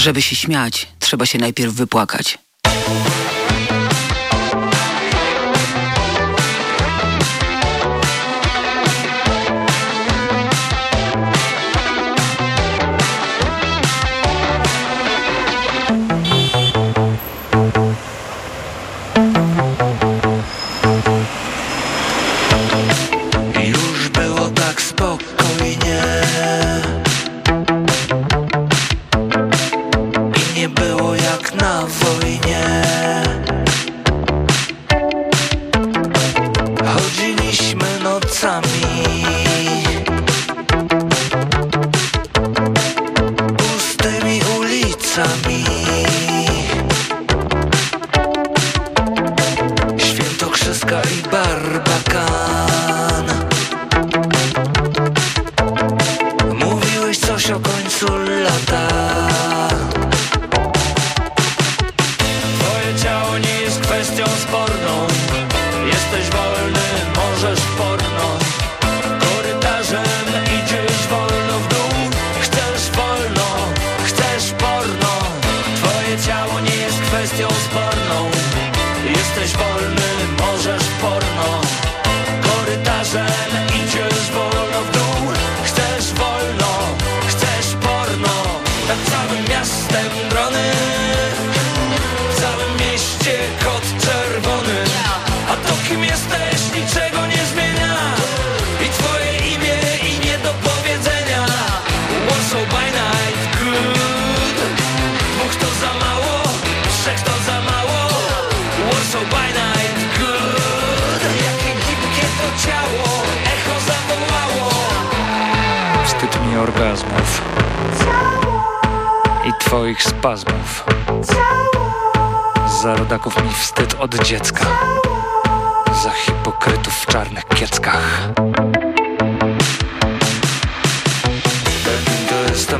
Żeby się śmiać, trzeba się najpierw wypłakać.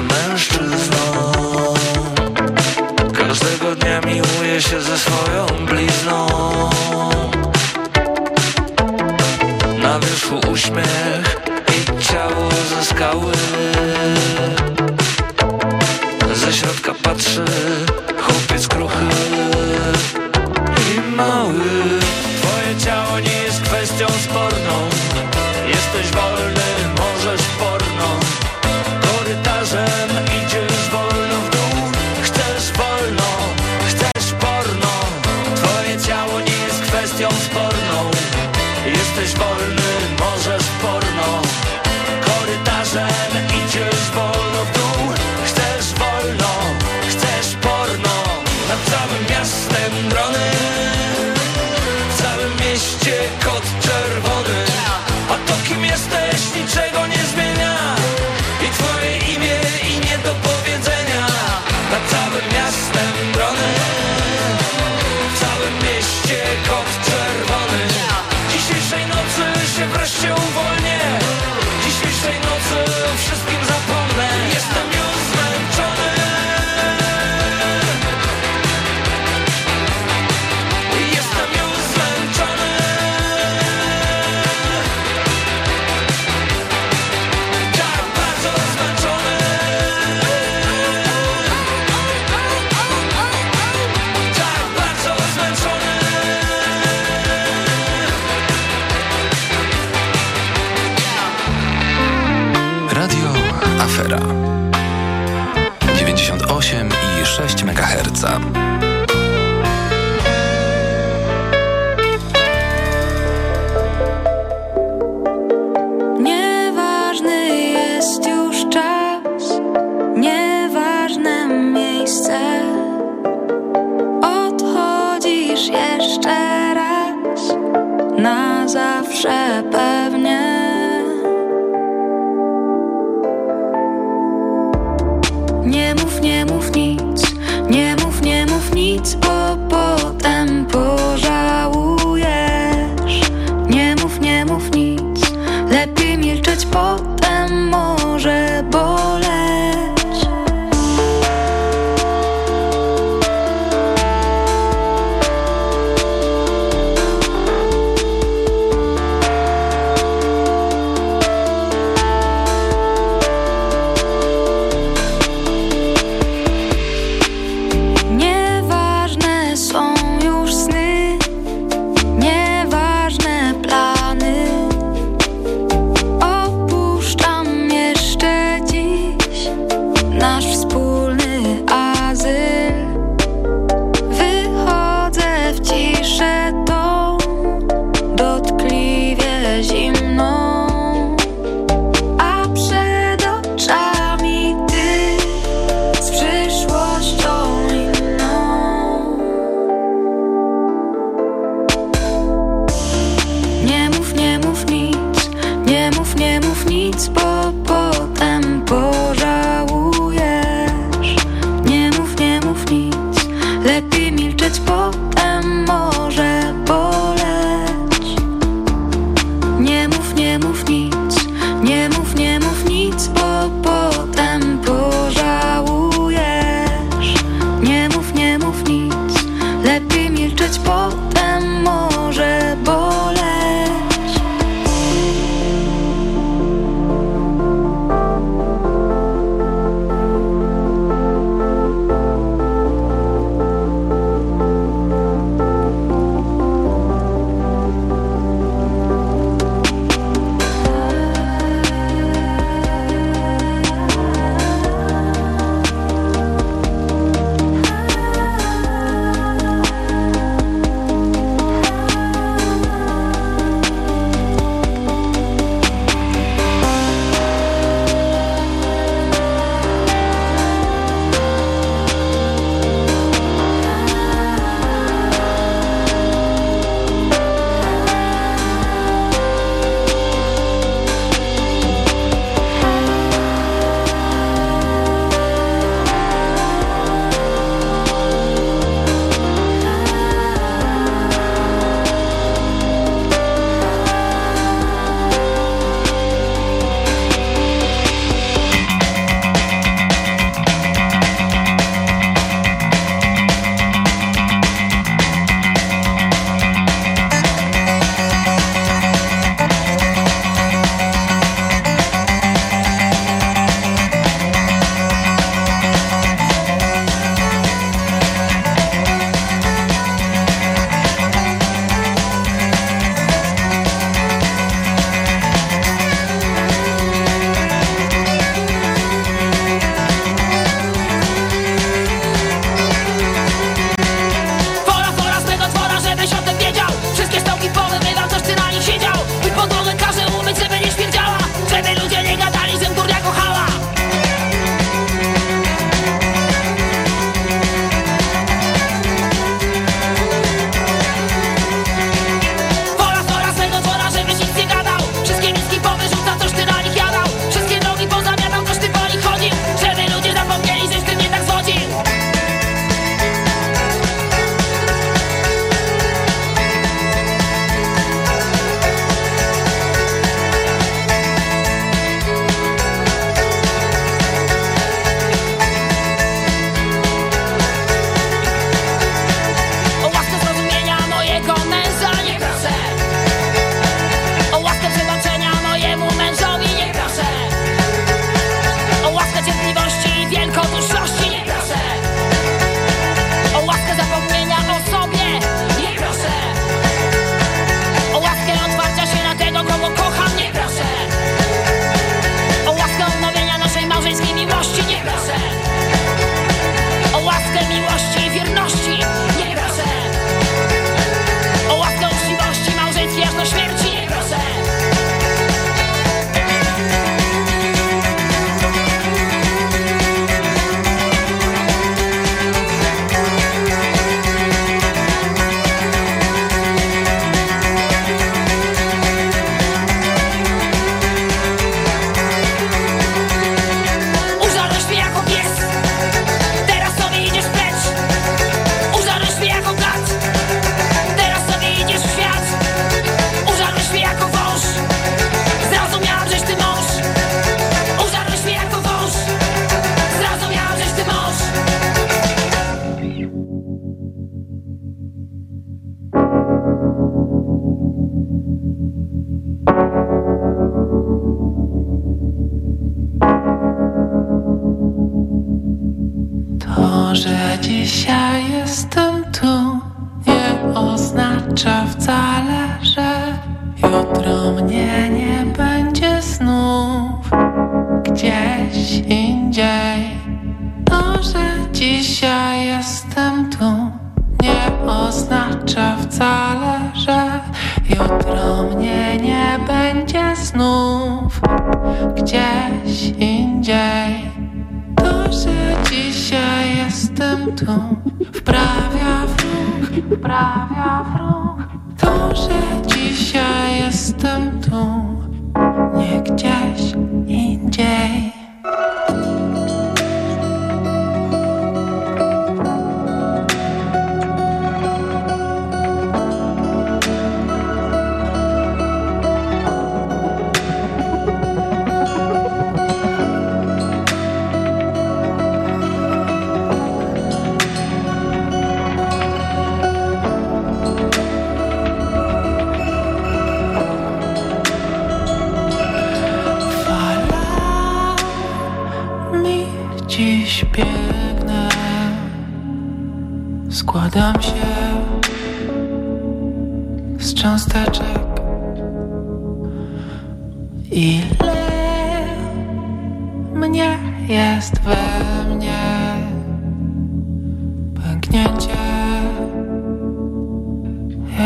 jestem mężczyzną Każdego dnia miłuję się ze swoją blizną Na wierzchu uśmiech i ciało ze skały Ze środka patrzy.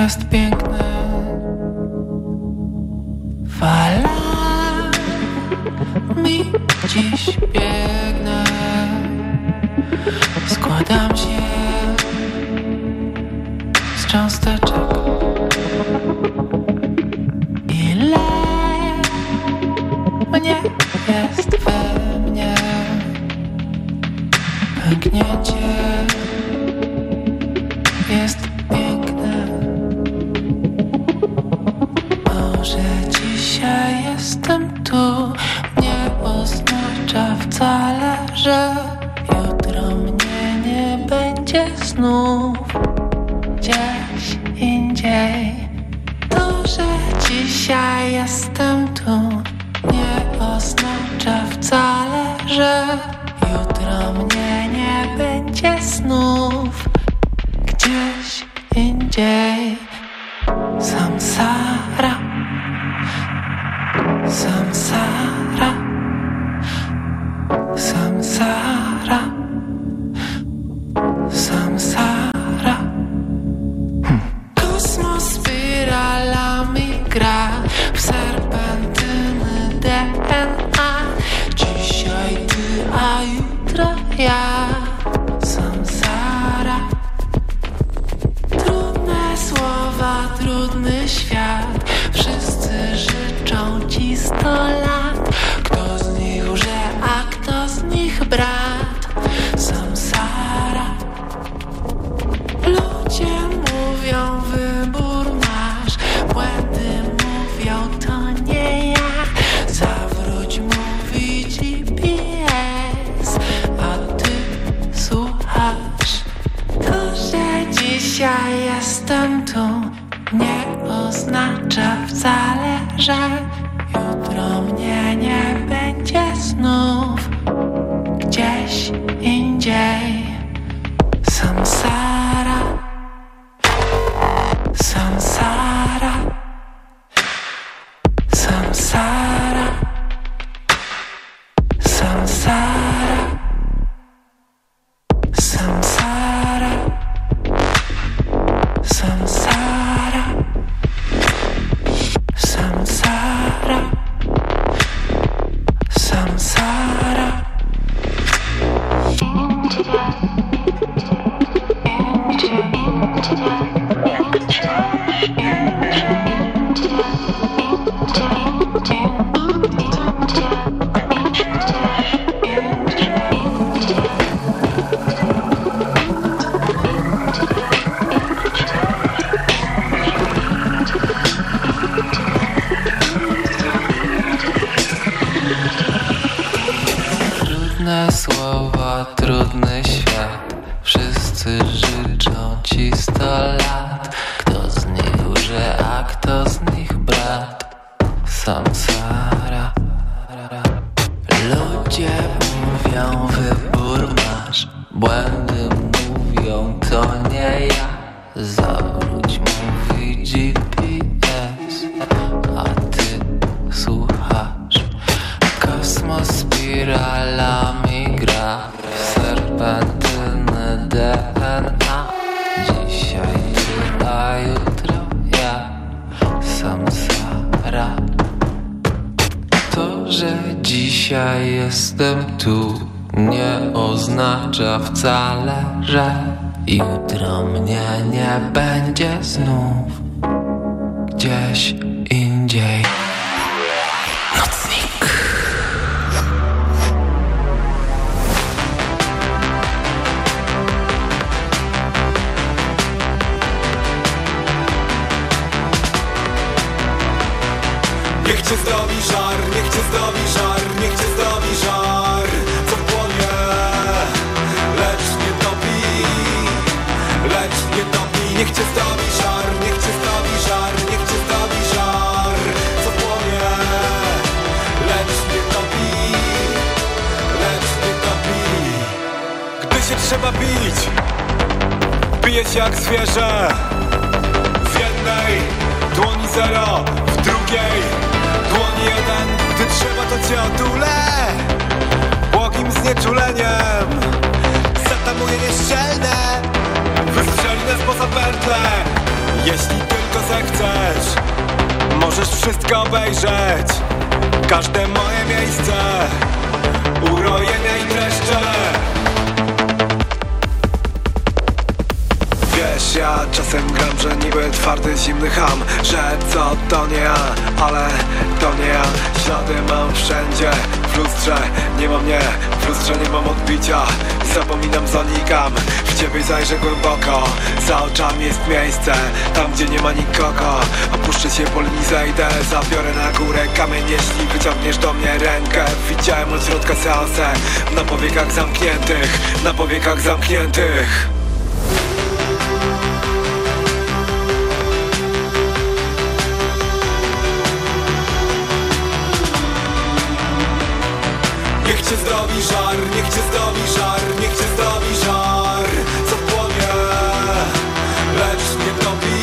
jest piękne. dzisiaj jestem tu Nie oznacza wcale, że Jutro mnie nie będzie znów Gdzieś Się jak zwierzę. W jednej dłoni zero W drugiej dłoni jeden. Gdy trzeba to cię otulę Błogim znieczuleniem. Zatamuję nieszczelne Wystrzeli nas poza pętlę Jeśli tylko zechcesz Możesz wszystko obejrzeć. Każde moje miejsce Urojenia i dreszcze ja czasem gram, że niby twardy, zimny ham Że co, to nie ja, ale to nie ja. Ślady mam wszędzie, w lustrze nie ma mnie W lustrze nie mam odbicia, zapominam, zanikam W ciebie zajrzę głęboko, za oczami jest miejsce Tam gdzie nie ma nikogo, opuszczę się po linii zejdę Zabiorę na górę kamień, jeśli wyciągniesz do mnie rękę Widziałem od środka seansę, na powiekach zamkniętych Na powiekach zamkniętych zdobi żar, niech cię zdobi żar, niech cię zdobi żar. Co płonie, lecz nie topi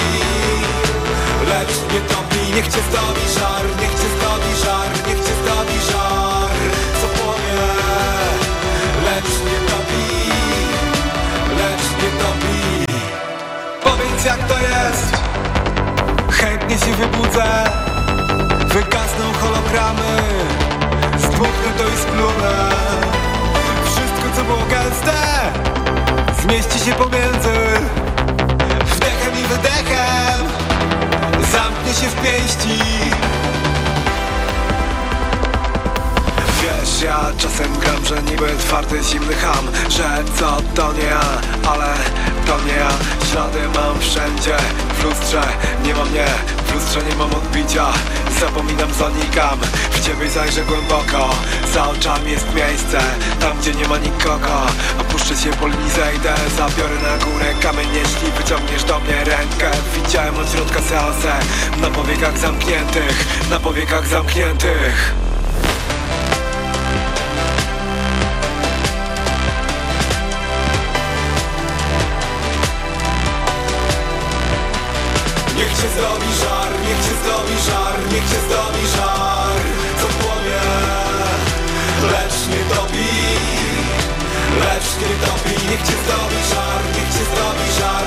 Lecz nie topi, niech cię zdobi żar, niech cię zdobi żar, niech cię zdobi żar. Co płonie, lecz nie topi Lecz nie topi. Powiedz jak to jest. Chętnie się wybudzę. Wygasną hologramy Zdmuchnę to i splunę Wszystko co było gęste Zmieści się pomiędzy Wdechem i wydechem. Zamknie się w pięści. Wiesz, ja czasem gram, że niby twardy, zimny ham Że co, to nie ja, ale to nie ja. Ślady mam wszędzie, w lustrze nie ma mnie W lustrze nie mam odbicia, zapominam, zanikam. W ciebie zajrzę głęboko, za oczami jest miejsce Tam gdzie nie ma nikogo, opuszczę się po linii zejdę. Zabiorę na górę kamień, jeśli wyciągniesz do mnie rękę. Widziałem od środka seansę, na powiekach zamkniętych Na powiekach zamkniętych Cię zdobi żar, niech cię zdobi żar, niech cię zdobi żar. Co płonie, lecz nie topi Lecz nie topi, niech cię zdobi żar, niech cię zdobi żar,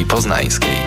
Poznańskiej.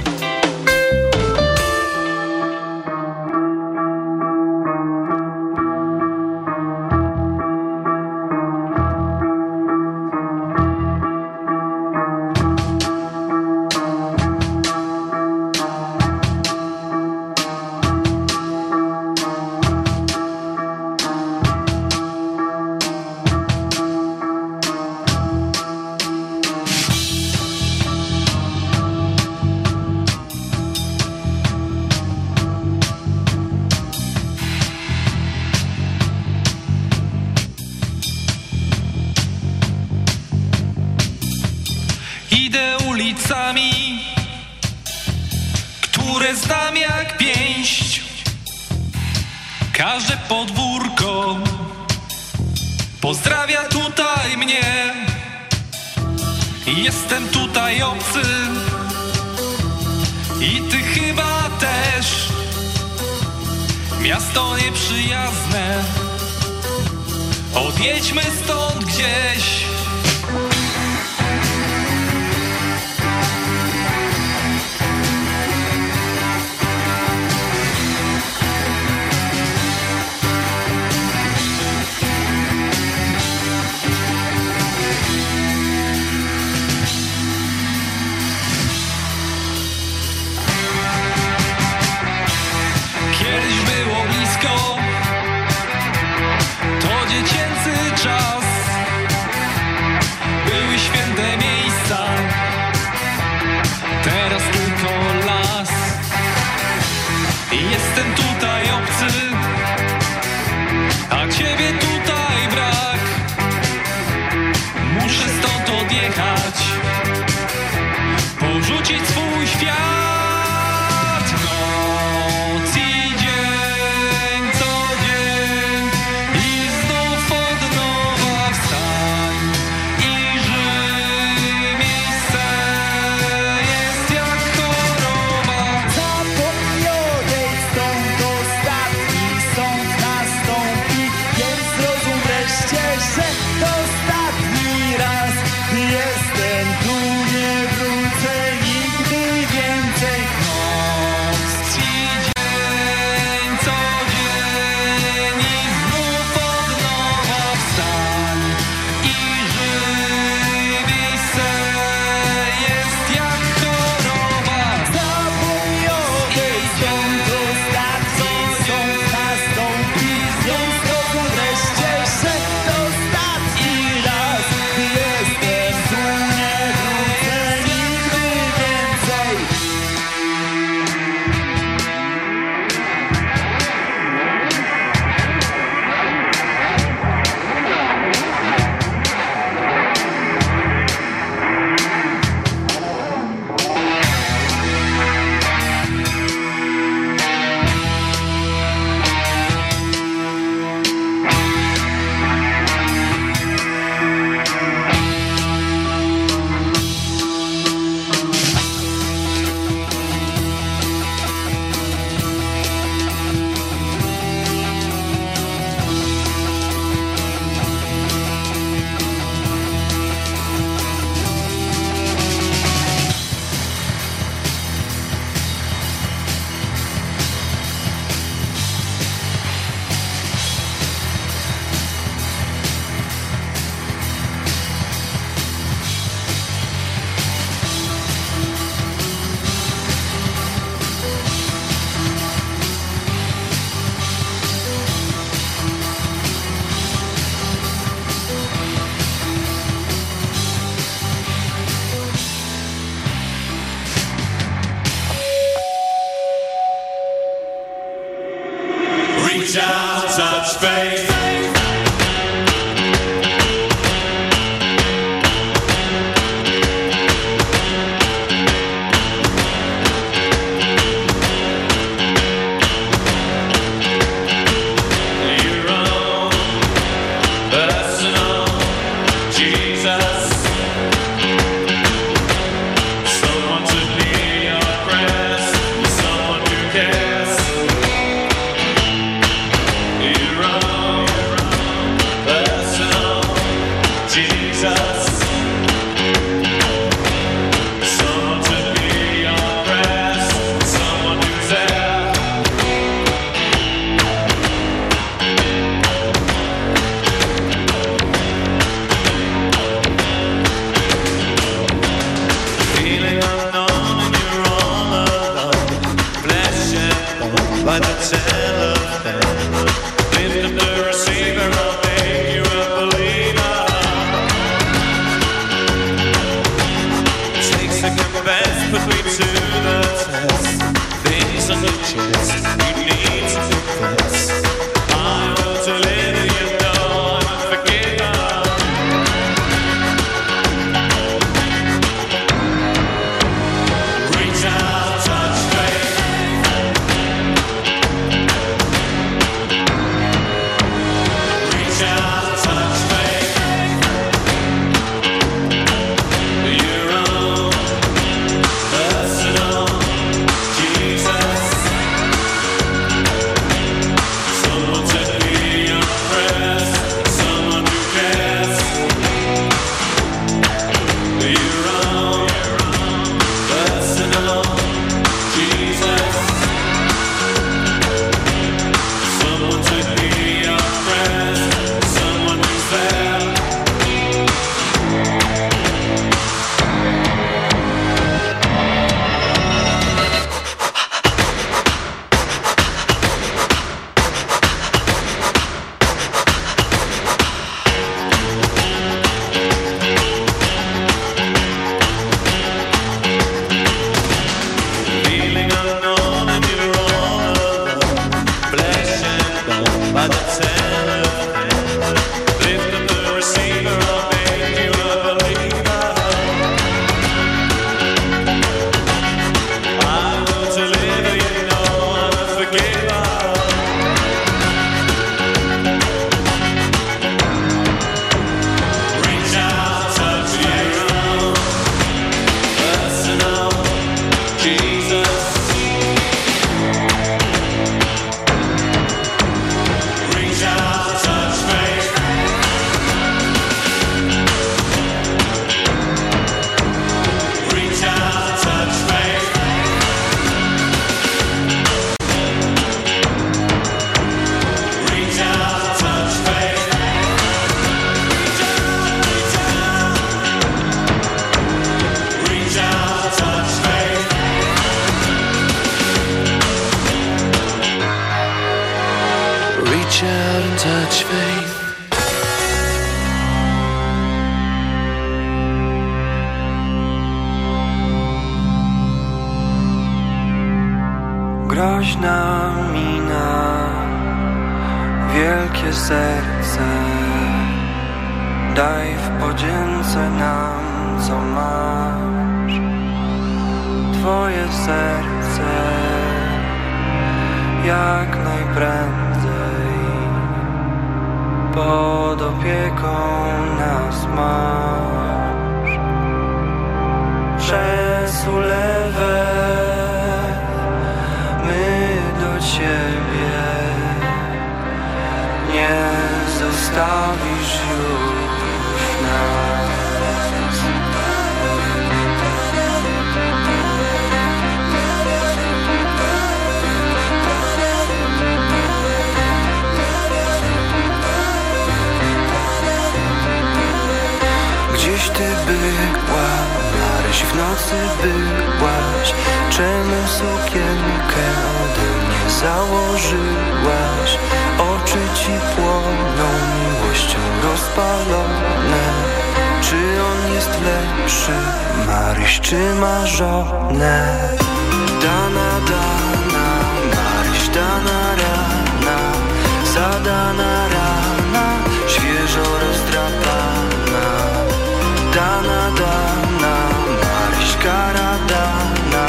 kara dana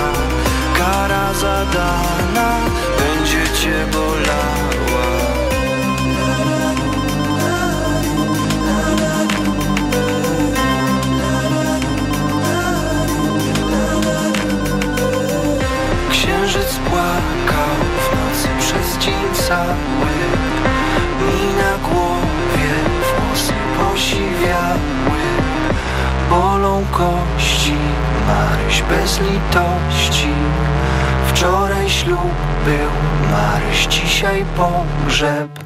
Kara zadana będzie cię bolała. Księżyc płakał w nocy przez dzień cały Mi na głowie włosy posiwiały bolą kości Maryś bez litości. Wczoraj ślub był Maryś, dzisiaj pogrzeb.